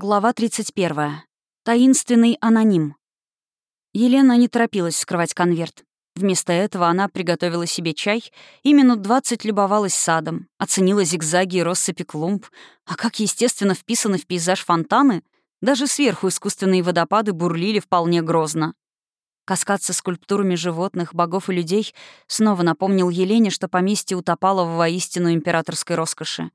Глава 31. Таинственный аноним. Елена не торопилась скрывать конверт. Вместо этого она приготовила себе чай и минут двадцать любовалась садом, оценила зигзаги и россыпи клумб, а как естественно вписаны в пейзаж фонтаны, даже сверху искусственные водопады бурлили вполне грозно. Каскад со скульптурами животных, богов и людей снова напомнил Елене, что поместье утопало в воистину императорской роскоши.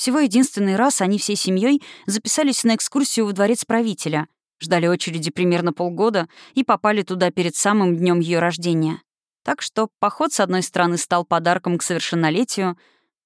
Всего единственный раз они всей семьей записались на экскурсию в дворец правителя, ждали очереди примерно полгода и попали туда перед самым днем ее рождения. Так что поход, с одной стороны, стал подарком к совершеннолетию,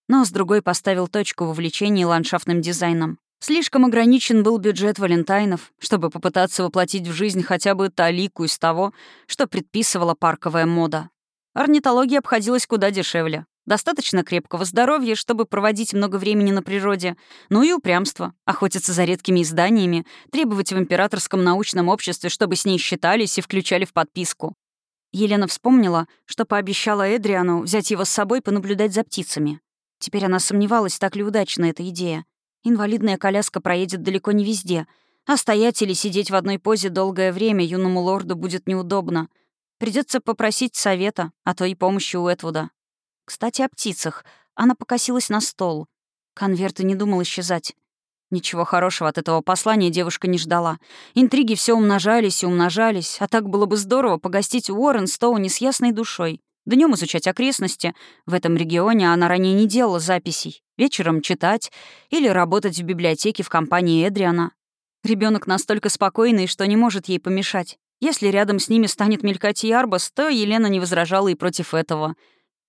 но с другой поставил точку в увлечении ландшафтным дизайном. Слишком ограничен был бюджет валентайнов, чтобы попытаться воплотить в жизнь хотя бы талику из того, что предписывала парковая мода. Орнитология обходилась куда дешевле. Достаточно крепкого здоровья, чтобы проводить много времени на природе, ну и упрямство, охотиться за редкими изданиями, требовать в императорском научном обществе, чтобы с ней считались и включали в подписку. Елена вспомнила, что пообещала Эдриану взять его с собой понаблюдать за птицами. Теперь она сомневалась, так ли удачна эта идея. Инвалидная коляска проедет далеко не везде, а стоять или сидеть в одной позе долгое время юному лорду будет неудобно. Придется попросить совета, а то и помощи у Этвуда. Кстати, о птицах. Она покосилась на стол. Конверт и не думал исчезать. Ничего хорошего от этого послания девушка не ждала. Интриги все умножались и умножались, а так было бы здорово погостить Уоррен Стоуни с ясной душой. Днем изучать окрестности. В этом регионе она ранее не делала записей. Вечером читать или работать в библиотеке в компании Эдриана. Ребенок настолько спокойный, что не может ей помешать. Если рядом с ними станет мелькать Ярбас, то Елена не возражала и против этого —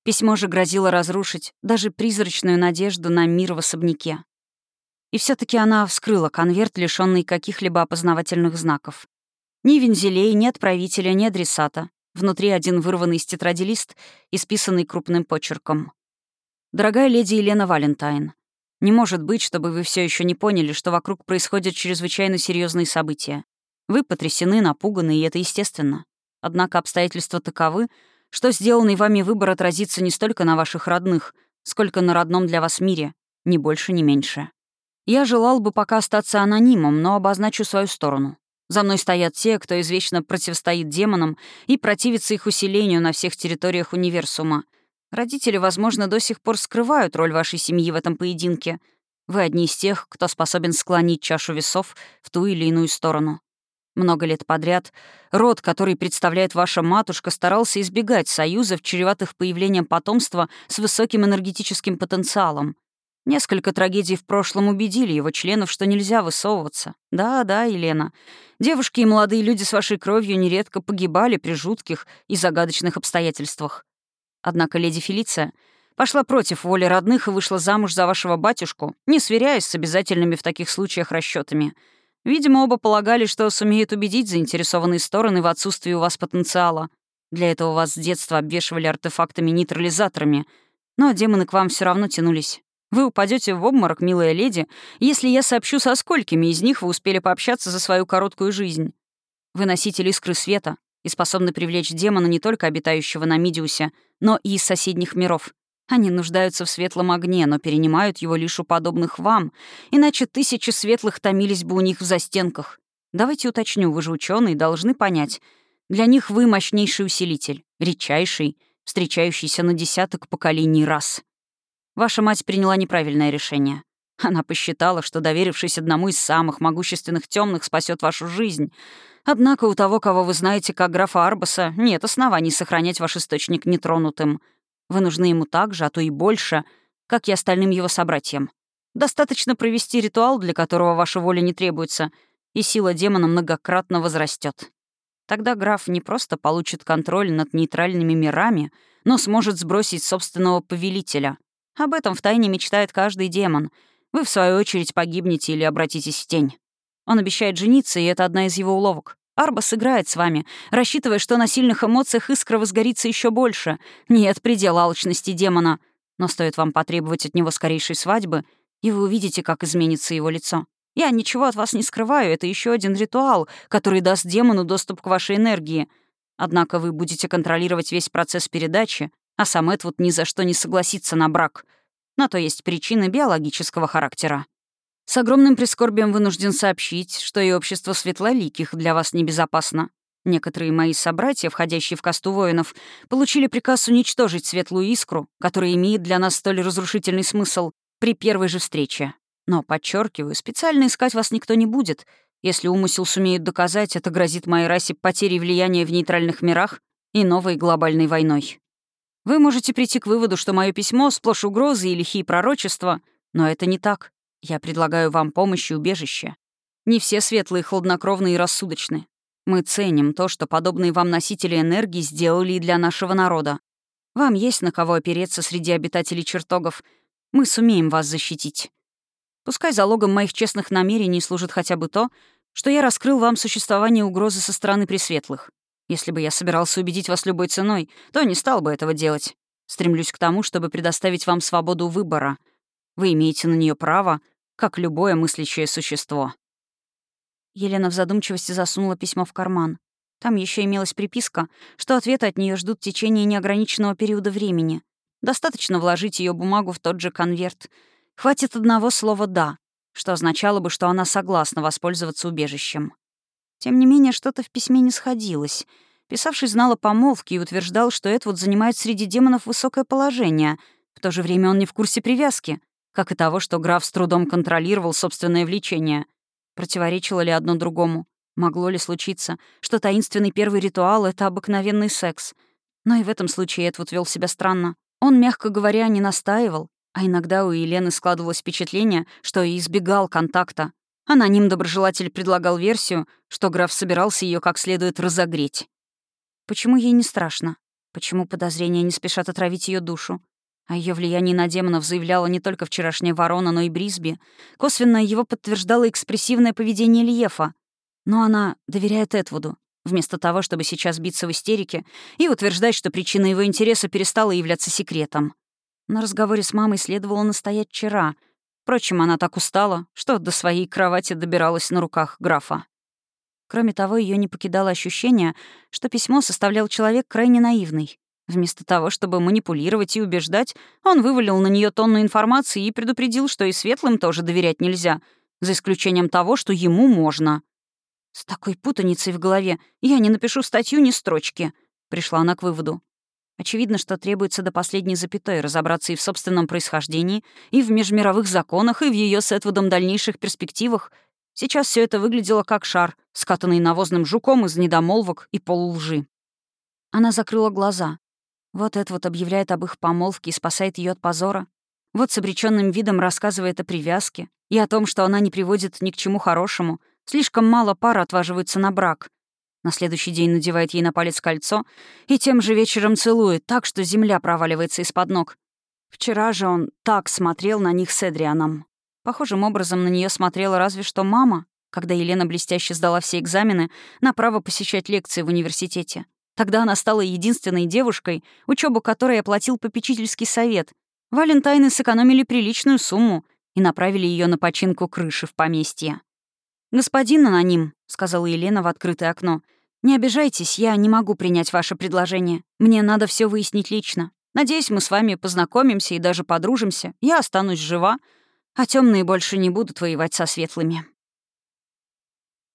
Письмо же грозило разрушить даже призрачную надежду на мир в особняке. И все таки она вскрыла конверт, лишенный каких-либо опознавательных знаков. Ни вензелей, ни отправителя, ни адресата. Внутри один вырванный из тетради лист, исписанный крупным почерком. «Дорогая леди Елена Валентайн, не может быть, чтобы вы все еще не поняли, что вокруг происходят чрезвычайно серьезные события. Вы потрясены, напуганы, и это естественно. Однако обстоятельства таковы, что сделанный вами выбор отразится не столько на ваших родных, сколько на родном для вас мире, ни больше, ни меньше. Я желал бы пока остаться анонимом, но обозначу свою сторону. За мной стоят те, кто извечно противостоит демонам и противится их усилению на всех территориях универсума. Родители, возможно, до сих пор скрывают роль вашей семьи в этом поединке. Вы одни из тех, кто способен склонить чашу весов в ту или иную сторону. Много лет подряд род, который представляет ваша матушка, старался избегать союзов, чреватых появлением потомства с высоким энергетическим потенциалом. Несколько трагедий в прошлом убедили его членов, что нельзя высовываться. Да, да, Елена. Девушки и молодые люди с вашей кровью нередко погибали при жутких и загадочных обстоятельствах. Однако леди Фелиция пошла против воли родных и вышла замуж за вашего батюшку, не сверяясь с обязательными в таких случаях расчетами — Видимо, оба полагали, что сумеют убедить заинтересованные стороны в отсутствии у вас потенциала. Для этого вас с детства обвешивали артефактами-нейтрализаторами, но демоны к вам все равно тянулись. Вы упадете в обморок, милая леди, если я сообщу, со сколькими из них вы успели пообщаться за свою короткую жизнь. Вы носитель искры света и способны привлечь демона не только обитающего на Мидиусе, но и из соседних миров. Они нуждаются в светлом огне, но перенимают его лишь у подобных вам, иначе тысячи светлых томились бы у них в застенках. Давайте уточню, вы же ученые, должны понять. Для них вы мощнейший усилитель, редчайший, встречающийся на десяток поколений раз. Ваша мать приняла неправильное решение. Она посчитала, что, доверившись одному из самых могущественных темных, спасет вашу жизнь. Однако у того, кого вы знаете как графа Арбаса, нет оснований сохранять ваш источник нетронутым — вы нужны ему так же, а то и больше, как и остальным его собратьям. Достаточно провести ритуал, для которого ваша воля не требуется, и сила демона многократно возрастет. Тогда граф не просто получит контроль над нейтральными мирами, но сможет сбросить собственного повелителя. Об этом втайне мечтает каждый демон. Вы, в свою очередь, погибнете или обратитесь в тень. Он обещает жениться, и это одна из его уловок. Арба сыграет с вами, рассчитывая, что на сильных эмоциях искра возгорится еще больше. Нет предела алчности демона. Но стоит вам потребовать от него скорейшей свадьбы, и вы увидите, как изменится его лицо. Я ничего от вас не скрываю, это еще один ритуал, который даст демону доступ к вашей энергии. Однако вы будете контролировать весь процесс передачи, а сам Эдвуд ни за что не согласится на брак. На то есть причины биологического характера. С огромным прискорбием вынужден сообщить, что и общество светлоликих для вас небезопасно. Некоторые мои собратья, входящие в касту воинов, получили приказ уничтожить светлую искру, которая имеет для нас столь разрушительный смысл, при первой же встрече. Но, подчеркиваю, специально искать вас никто не будет. Если умысел сумеют доказать, это грозит моей расе потерей влияния в нейтральных мирах и новой глобальной войной. Вы можете прийти к выводу, что мое письмо — сплошь угрозы и лихие пророчества, но это не так. Я предлагаю вам помощь и убежище. Не все светлые, хладнокровные и рассудочны. Мы ценим то, что подобные вам носители энергии сделали и для нашего народа. Вам есть на кого опереться среди обитателей чертогов. Мы сумеем вас защитить. Пускай залогом моих честных намерений служит хотя бы то, что я раскрыл вам существование угрозы со стороны Пресветлых. Если бы я собирался убедить вас любой ценой, то не стал бы этого делать. Стремлюсь к тому, чтобы предоставить вам свободу выбора. Вы имеете на нее право, как любое мыслящее существо. Елена в задумчивости засунула письмо в карман. Там еще имелась приписка, что ответы от нее ждут в течение неограниченного периода времени. Достаточно вложить ее бумагу в тот же конверт. Хватит одного слова «да», что означало бы, что она согласна воспользоваться убежищем. Тем не менее, что-то в письме не сходилось. Писавший знал о помолвке и утверждал, что Эдвуд занимает среди демонов высокое положение. В то же время он не в курсе привязки, как и того, что граф с трудом контролировал собственное влечение — Противоречило ли одно другому? Могло ли случиться, что таинственный первый ритуал — это обыкновенный секс? Но и в этом случае Эдвуд вел себя странно. Он, мягко говоря, не настаивал, а иногда у Елены складывалось впечатление, что и избегал контакта. Аноним-доброжелатель предлагал версию, что граф собирался ее как следует разогреть. Почему ей не страшно? Почему подозрения не спешат отравить ее душу? О ее влиянии на демонов заявляла не только вчерашняя ворона, но и Брисби. Косвенно его подтверждало экспрессивное поведение Льефа. Но она доверяет Этвуду, вместо того, чтобы сейчас биться в истерике и утверждать, что причина его интереса перестала являться секретом. На разговоре с мамой следовало настоять вчера. Впрочем, она так устала, что до своей кровати добиралась на руках графа. Кроме того, ее не покидало ощущение, что письмо составлял человек крайне наивный. Вместо того, чтобы манипулировать и убеждать, он вывалил на нее тонну информации и предупредил, что и светлым тоже доверять нельзя, за исключением того, что ему можно. «С такой путаницей в голове я не напишу статью ни строчки», — пришла она к выводу. Очевидно, что требуется до последней запятой разобраться и в собственном происхождении, и в межмировых законах, и в ее с Эдвудом дальнейших перспективах. Сейчас все это выглядело как шар, скатанный навозным жуком из недомолвок и полулжи. Она закрыла глаза. Вот это вот объявляет об их помолвке и спасает ее от позора. Вот с обреченным видом рассказывает о привязке и о том, что она не приводит ни к чему хорошему. Слишком мало пар отваживаются на брак. На следующий день надевает ей на палец кольцо и тем же вечером целует так, что земля проваливается из-под ног. Вчера же он так смотрел на них с Эдрианом. Похожим образом на нее смотрела разве что мама, когда Елена блестяще сдала все экзамены на право посещать лекции в университете. Тогда она стала единственной девушкой, учебу которой оплатил попечительский совет. Валентайны сэкономили приличную сумму и направили ее на починку крыши в поместье. «Господин аноним», — сказала Елена в открытое окно, — «не обижайтесь, я не могу принять ваше предложение. Мне надо все выяснить лично. Надеюсь, мы с вами познакомимся и даже подружимся. Я останусь жива, а темные больше не будут воевать со светлыми».